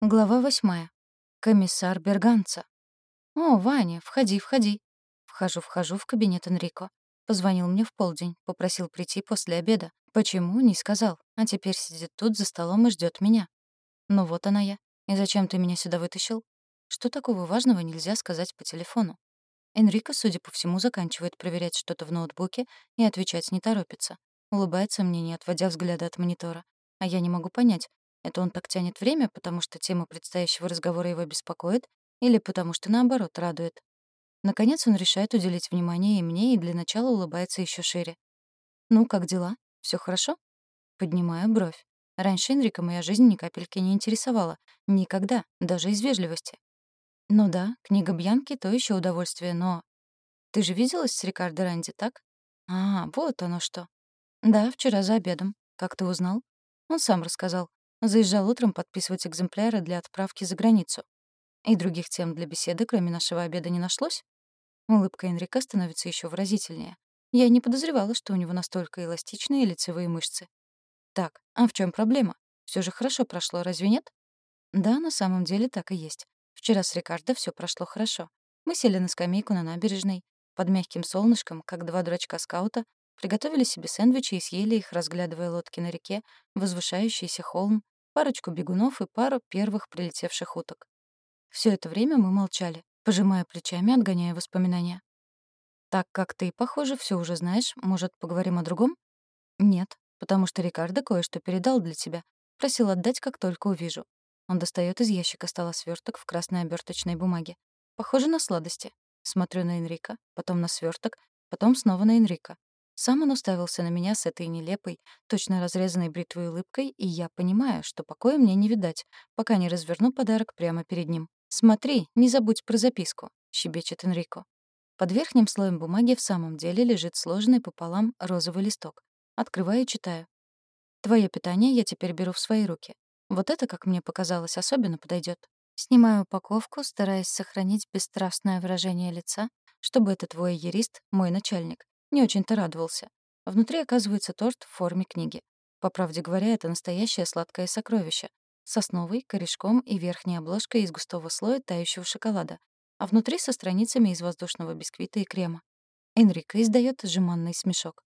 Глава восьмая. Комиссар Берганца. «О, Ваня, входи, входи». Вхожу, вхожу в кабинет Энрико. Позвонил мне в полдень, попросил прийти после обеда. Почему, не сказал. А теперь сидит тут за столом и ждет меня. Ну вот она я. И зачем ты меня сюда вытащил? Что такого важного нельзя сказать по телефону? Энрико, судя по всему, заканчивает проверять что-то в ноутбуке и отвечать не торопится. Улыбается мне, не отводя взгляда от монитора. А я не могу понять, это он так тянет время, потому что тема предстоящего разговора его беспокоит, или потому что, наоборот, радует. Наконец он решает уделить внимание и мне, и для начала улыбается еще шире. «Ну, как дела? Все хорошо?» Поднимаю бровь. Раньше Энрика моя жизнь ни капельки не интересовала. Никогда, даже из вежливости. Ну да, книга Бьянки — то еще удовольствие, но... Ты же виделась с Рикардо Ранди, так? А, вот оно что. Да, вчера за обедом. Как ты узнал? Он сам рассказал. Заезжал утром подписывать экземпляры для отправки за границу. И других тем для беседы, кроме нашего обеда, не нашлось? Улыбка Энрика становится еще выразительнее. Я не подозревала, что у него настолько эластичные лицевые мышцы. Так, а в чем проблема? Все же хорошо прошло, разве нет? Да, на самом деле так и есть. Вчера с Рикардо все прошло хорошо. Мы сели на скамейку на набережной, под мягким солнышком, как два дурачка-скаута, Приготовили себе сэндвичи и съели их, разглядывая лодки на реке, возвышающийся холм, парочку бегунов и пару первых прилетевших уток. Все это время мы молчали, пожимая плечами, отгоняя воспоминания. «Так как ты, похоже, все уже знаешь, может, поговорим о другом?» «Нет, потому что Рикардо кое-что передал для тебя. Просил отдать, как только увижу». Он достает из ящика стола сверток в красной оберточной бумаге. Похоже на сладости. Смотрю на Энрика, потом на сверток, потом снова на Энрика. Сам он уставился на меня с этой нелепой, точно разрезанной бритвой улыбкой, и я понимаю, что покоя мне не видать, пока не разверну подарок прямо перед ним. «Смотри, не забудь про записку», — щебечет Энрико. Под верхним слоем бумаги в самом деле лежит сложенный пополам розовый листок. Открываю и читаю. «Твое питание я теперь беру в свои руки. Вот это, как мне показалось, особенно подойдет. Снимаю упаковку, стараясь сохранить бесстрастное выражение лица, чтобы этот юрист, мой начальник, не очень-то радовался. Внутри оказывается торт в форме книги. По правде говоря, это настоящее сладкое сокровище. Сосновый, корешком и верхней обложкой из густого слоя тающего шоколада, а внутри со страницами из воздушного бисквита и крема. Энрико издает сжиманный смешок.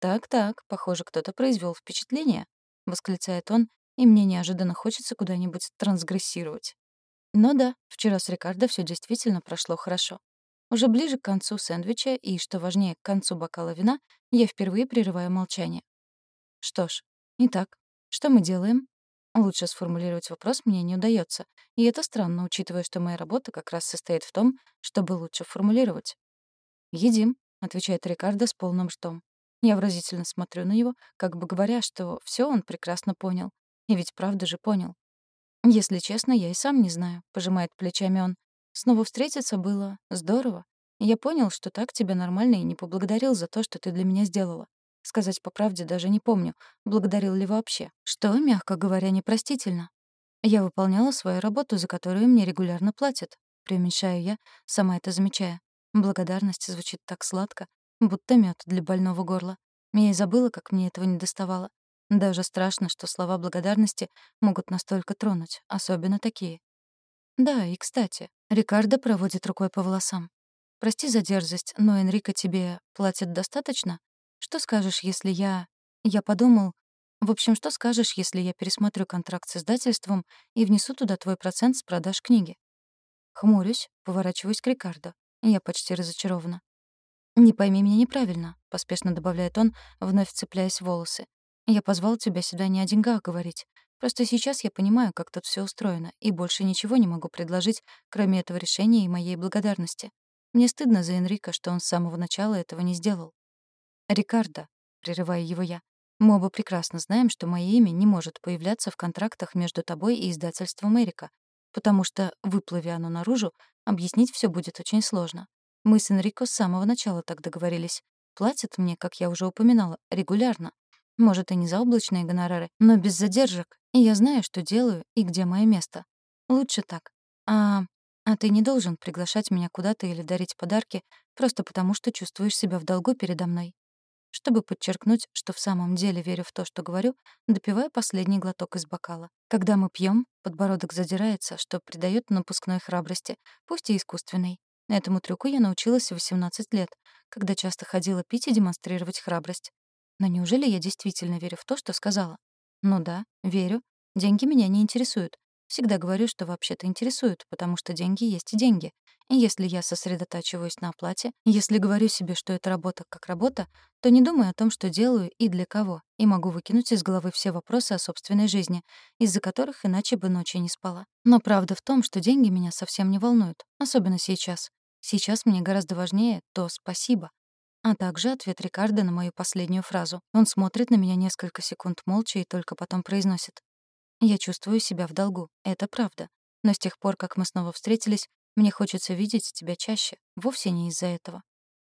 «Так-так, похоже, кто-то произвел впечатление», — восклицает он, и мне неожиданно хочется куда-нибудь трансгрессировать. Но да, вчера с Рикардо все действительно прошло хорошо. Уже ближе к концу сэндвича и, что важнее, к концу бокала вина, я впервые прерываю молчание. Что ж, итак, что мы делаем? Лучше сформулировать вопрос мне не удается, и это странно, учитывая, что моя работа как раз состоит в том, чтобы лучше формулировать. «Едим», — отвечает Рикардо с полным ртом. Я выразительно смотрю на него, как бы говоря, что все он прекрасно понял. И ведь правда же понял. «Если честно, я и сам не знаю», — пожимает плечами он. Снова встретиться было здорово. Я понял, что так тебя нормально и не поблагодарил за то, что ты для меня сделала. Сказать по правде даже не помню, благодарил ли вообще. Что, мягко говоря, непростительно. Я выполняла свою работу, за которую мне регулярно платят. Преуменьшаю я, сама это замечая. Благодарность звучит так сладко, будто мед для больного горла. Я и забыла, как мне этого не доставало. Даже страшно, что слова благодарности могут настолько тронуть, особенно такие. Да, и кстати, Рикардо проводит рукой по волосам. Прости за дерзость, но Энрико тебе платит достаточно? Что скажешь, если я... Я подумал... В общем, что скажешь, если я пересмотрю контракт с издательством и внесу туда твой процент с продаж книги? Хмурюсь, поворачиваюсь к Рикардо. Я почти разочарована. «Не пойми меня неправильно», — поспешно добавляет он, вновь цепляясь в волосы. «Я позвал тебя сюда не о деньгах говорить. Просто сейчас я понимаю, как тут все устроено, и больше ничего не могу предложить, кроме этого решения и моей благодарности. Мне стыдно за Энрика, что он с самого начала этого не сделал. «Рикардо», — прерываю его я, — «мы оба прекрасно знаем, что мое имя не может появляться в контрактах между тобой и издательством Эрика, потому что, выплыви оно наружу, объяснить все будет очень сложно. Мы с Энрико с самого начала так договорились. Платят мне, как я уже упоминала, регулярно. Может, и не за облачные гонорары, но без задержек. И я знаю, что делаю и где мое место. Лучше так. А, а ты не должен приглашать меня куда-то или дарить подарки просто потому, что чувствуешь себя в долгу передо мной. Чтобы подчеркнуть, что в самом деле верю в то, что говорю, допиваю последний глоток из бокала. Когда мы пьем, подбородок задирается, что придает напускной храбрости, пусть и искусственной. Этому трюку я научилась в 18 лет, когда часто ходила пить и демонстрировать храбрость. Но неужели я действительно верю в то, что сказала? Ну да, верю. Деньги меня не интересуют. Всегда говорю, что вообще-то интересуют, потому что деньги есть деньги. И если я сосредотачиваюсь на оплате, если говорю себе, что это работа как работа, то не думаю о том, что делаю и для кого, и могу выкинуть из головы все вопросы о собственной жизни, из-за которых иначе бы ночи не спала. Но правда в том, что деньги меня совсем не волнуют, особенно сейчас. Сейчас мне гораздо важнее то «спасибо», а также ответ Рикардо на мою последнюю фразу. Он смотрит на меня несколько секунд молча и только потом произносит. Я чувствую себя в долгу, это правда. Но с тех пор, как мы снова встретились, мне хочется видеть тебя чаще, вовсе не из-за этого.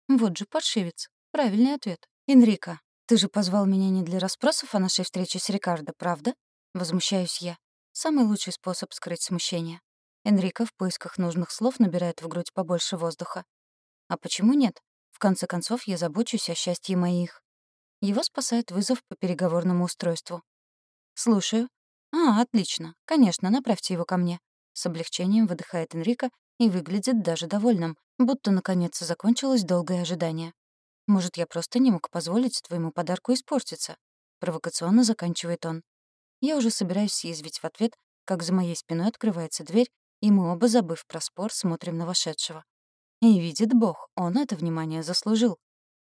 Вот же паршивец. Правильный ответ. Энрико, ты же позвал меня не для расспросов о нашей встрече с Рикардо, правда? Возмущаюсь я. Самый лучший способ скрыть смущение. Энрико в поисках нужных слов набирает в грудь побольше воздуха. А почему нет? В конце концов, я забочусь о счастье моих. Его спасает вызов по переговорному устройству. «Слушаю», «А, отлично. Конечно, направьте его ко мне». С облегчением выдыхает Энрико и выглядит даже довольным, будто наконец закончилось долгое ожидание. «Может, я просто не мог позволить твоему подарку испортиться?» Провокационно заканчивает он. Я уже собираюсь съязвить в ответ, как за моей спиной открывается дверь, и мы оба, забыв про спор, смотрим на вошедшего. И видит Бог, он это внимание заслужил.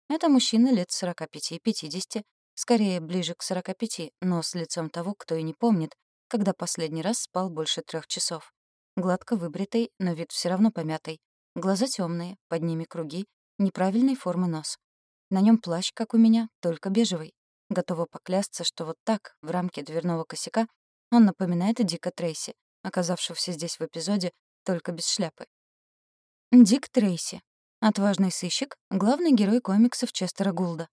Это мужчина лет 45-50, Скорее, ближе к 45, но с лицом того, кто и не помнит, когда последний раз спал больше трех часов. Гладко выбритый, но вид все равно помятый. Глаза темные, под ними круги, неправильной формы нос. На нем плащ, как у меня, только бежевый. Готова поклясться, что вот так, в рамке дверного косяка, он напоминает Дика Трейси, оказавшегося здесь в эпизоде, только без шляпы. Дик Трейси. Отважный сыщик, главный герой комиксов Честера Гулда.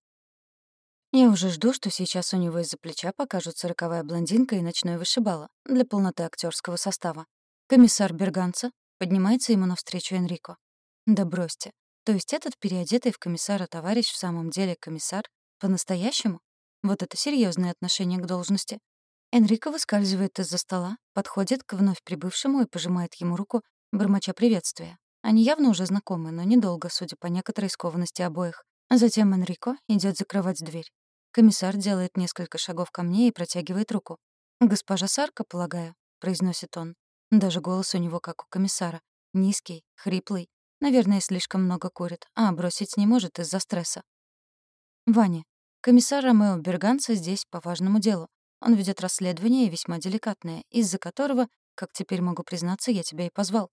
Я уже жду, что сейчас у него из-за плеча покажутся роковая блондинка и ночной вышибала для полноты актерского состава. Комиссар Берганца поднимается ему навстречу Энрико. Да бросьте. То есть этот переодетый в комиссара товарищ в самом деле комиссар? По-настоящему? Вот это серьезное отношение к должности. Энрико выскальзывает из-за стола, подходит к вновь прибывшему и пожимает ему руку, бормоча приветствия. Они явно уже знакомы, но недолго, судя по некоторой скованности обоих. Затем Энрико идет закрывать дверь. Комиссар делает несколько шагов ко мне и протягивает руку. «Госпожа Сарка, полагаю», — произносит он. Даже голос у него как у комиссара. Низкий, хриплый. Наверное, слишком много курит, а бросить не может из-за стресса. «Ваня, комиссар Ромео Берганца здесь по важному делу. Он ведет расследование весьма деликатное, из-за которого, как теперь могу признаться, я тебя и позвал.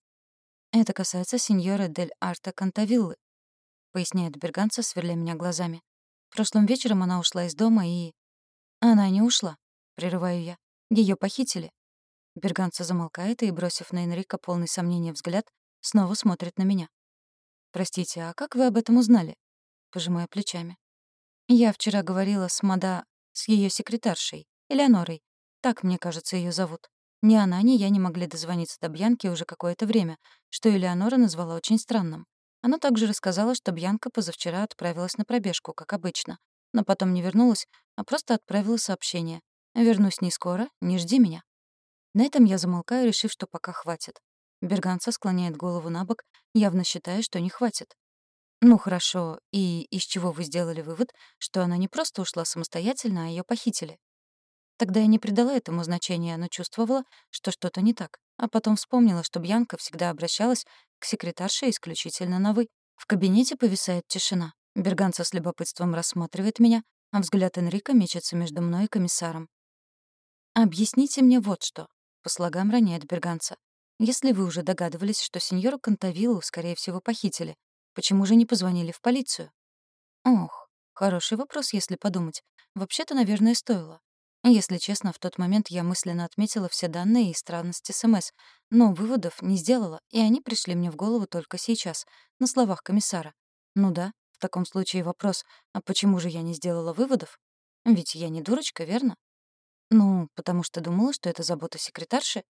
Это касается сеньоры Дель Арта Кантавиллы», — поясняет Берганца, сверля меня глазами. Прошлым вечером она ушла из дома и... Она не ушла, прерываю я. Ее похитили. Берганца замолкает и, бросив на Энрика полный сомнения взгляд, снова смотрит на меня. «Простите, а как вы об этом узнали?» Пожимая плечами. «Я вчера говорила с Мада... с ее секретаршей, Элеонорой. Так, мне кажется, ее зовут. Ни она, ни я не могли дозвониться до Бьянки уже какое-то время, что Элеонора назвала очень странным. Она также рассказала, что Бьянка позавчера отправилась на пробежку, как обычно, но потом не вернулась, а просто отправила сообщение. «Вернусь не скоро, не жди меня». На этом я замолкаю, решив, что пока хватит. Берганца склоняет голову на бок, явно считая, что не хватит. «Ну хорошо, и из чего вы сделали вывод, что она не просто ушла самостоятельно, а ее похитили?» Тогда я не придала этому значения, но чувствовала, что что-то не так. А потом вспомнила, что Бьянка всегда обращалась к секретарше исключительно на «вы». В кабинете повисает тишина. Берганца с любопытством рассматривает меня, а взгляд Энрика мечется между мной и комиссаром. «Объясните мне вот что», — по слогам роняет Берганца. «Если вы уже догадывались, что сеньору Кантавиллу, скорее всего, похитили, почему же не позвонили в полицию?» «Ох, хороший вопрос, если подумать. Вообще-то, наверное, стоило. Если честно, в тот момент я мысленно отметила все данные и странности СМС, но выводов не сделала, и они пришли мне в голову только сейчас, на словах комиссара. Ну да, в таком случае вопрос, а почему же я не сделала выводов? Ведь я не дурочка, верно? Ну, потому что думала, что это забота секретарши.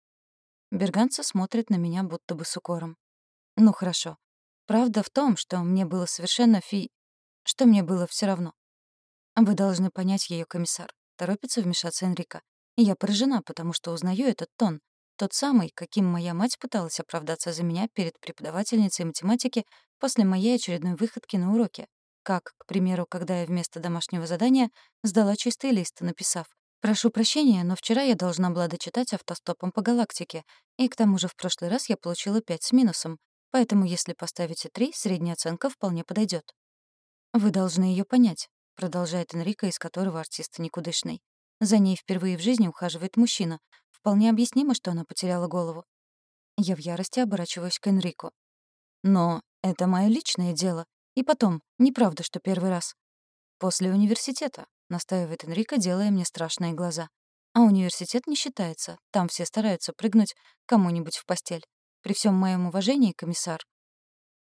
Берганца смотрит на меня будто бы с укором. Ну хорошо. Правда в том, что мне было совершенно фи... что мне было все равно. «Вы должны понять ее, комиссар», — торопится вмешаться Энрика. Я поражена, потому что узнаю этот тон. Тот самый, каким моя мать пыталась оправдаться за меня перед преподавательницей математики после моей очередной выходки на уроке. Как, к примеру, когда я вместо домашнего задания сдала чистый лист, написав «Прошу прощения, но вчера я должна была дочитать автостопом по галактике, и к тому же в прошлый раз я получила 5 с минусом, поэтому если поставите 3, средняя оценка вполне подойдет. «Вы должны ее понять», — продолжает Энрико, из которого артист никудышный. За ней впервые в жизни ухаживает мужчина. Вполне объяснимо, что она потеряла голову. Я в ярости оборачиваюсь к Энрику. Но это мое личное дело. И потом, неправда, что первый раз. После университета, настаивает Энрико, делая мне страшные глаза. А университет не считается. Там все стараются прыгнуть кому-нибудь в постель. При всем моем уважении, комиссар.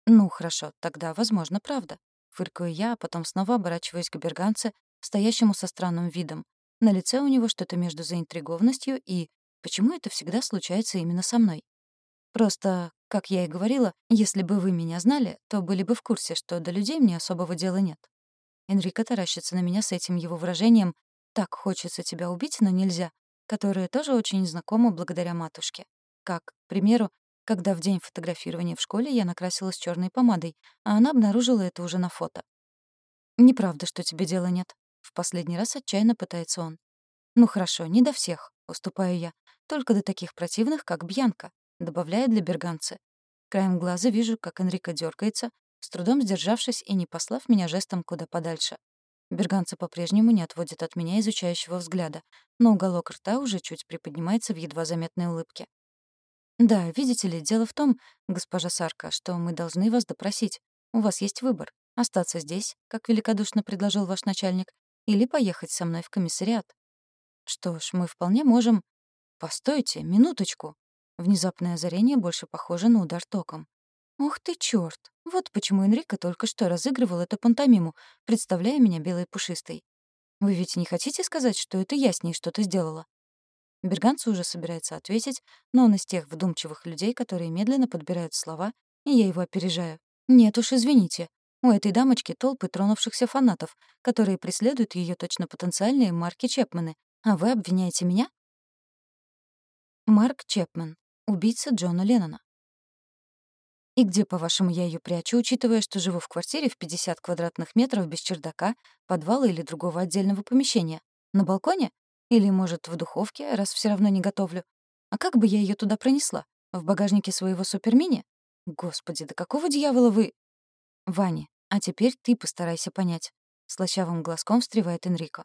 Ну, хорошо, тогда, возможно, правда. Фыркаю я, а потом снова оборачиваюсь к берганце, стоящему со странным видом. На лице у него что-то между заинтригованностью и «почему это всегда случается именно со мной?» Просто, как я и говорила, если бы вы меня знали, то были бы в курсе, что до людей мне особого дела нет. Энрико таращится на меня с этим его выражением «так хочется тебя убить, но нельзя», которое тоже очень знакомо благодаря матушке. Как, к примеру, когда в день фотографирования в школе я накрасилась черной помадой, а она обнаружила это уже на фото. «Неправда, что тебе дела нет», в последний раз отчаянно пытается он. «Ну хорошо, не до всех», — уступаю я. «Только до таких противных, как Бьянка», — добавляет для берганцы. Краем глаза вижу, как Энрико дергается, с трудом сдержавшись и не послав меня жестом куда подальше. Берганца по-прежнему не отводит от меня изучающего взгляда, но уголок рта уже чуть приподнимается в едва заметной улыбке. «Да, видите ли, дело в том, госпожа Сарка, что мы должны вас допросить. У вас есть выбор — остаться здесь, как великодушно предложил ваш начальник, или поехать со мной в комиссариат. Что ж, мы вполне можем... Постойте, минуточку. Внезапное озарение больше похоже на удар током. Ух ты, чёрт! Вот почему Энрико только что разыгрывал эту пантомиму, представляя меня белой пушистой. Вы ведь не хотите сказать, что это я с ней что-то сделала? Берганца уже собирается ответить, но он из тех вдумчивых людей, которые медленно подбирают слова, и я его опережаю. «Нет уж, извините. У этой дамочки толпы тронувшихся фанатов, которые преследуют ее точно потенциальные Марки Чепмены. А вы обвиняете меня? Марк Чепмен. Убийца Джона Леннона. И где, по-вашему, я ее прячу, учитывая, что живу в квартире в 50 квадратных метров без чердака, подвала или другого отдельного помещения? На балконе? Или, может, в духовке, раз все равно не готовлю? А как бы я ее туда пронесла? В багажнике своего супермини? Господи, да какого дьявола вы... Ваня, а теперь ты постарайся понять. Слащавым глазком встревает Энрико.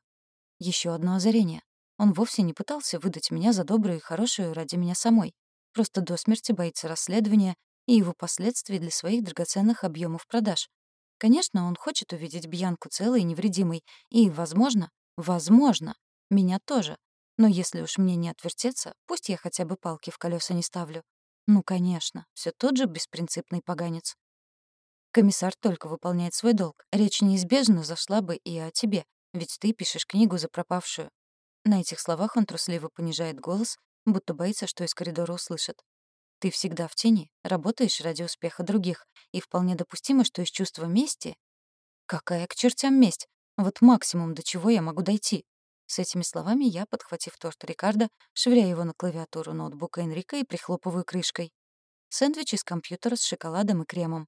Еще одно озарение. Он вовсе не пытался выдать меня за добрую и хорошую ради меня самой. Просто до смерти боится расследования и его последствий для своих драгоценных объемов продаж. Конечно, он хочет увидеть Бьянку целой и невредимой. И, возможно, возможно, меня тоже. Но если уж мне не отвертеться, пусть я хотя бы палки в колеса не ставлю. Ну, конечно, все тот же беспринципный поганец. Комиссар только выполняет свой долг. Речь неизбежно зашла бы и о тебе, ведь ты пишешь книгу за пропавшую. На этих словах он трусливо понижает голос, будто боится, что из коридора услышат. Ты всегда в тени, работаешь ради успеха других, и вполне допустимо, что из чувства мести... Какая к чертям месть? Вот максимум, до чего я могу дойти. С этими словами я, подхватив торт Рикардо, швыряю его на клавиатуру ноутбука Энрика и прихлопываю крышкой. Сэндвич из компьютера с шоколадом и кремом.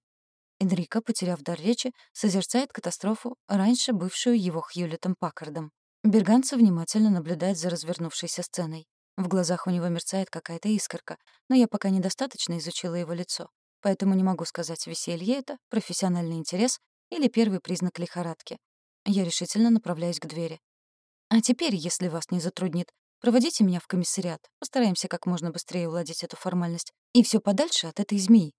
Энрико, потеряв дар речи, созерцает катастрофу, раньше бывшую его Хьюлетом Паккардом. Берганца внимательно наблюдает за развернувшейся сценой. В глазах у него мерцает какая-то искорка, но я пока недостаточно изучила его лицо. Поэтому не могу сказать, веселье это, профессиональный интерес или первый признак лихорадки. Я решительно направляюсь к двери. А теперь, если вас не затруднит, проводите меня в комиссариат. Постараемся как можно быстрее уладить эту формальность. И все подальше от этой змеи.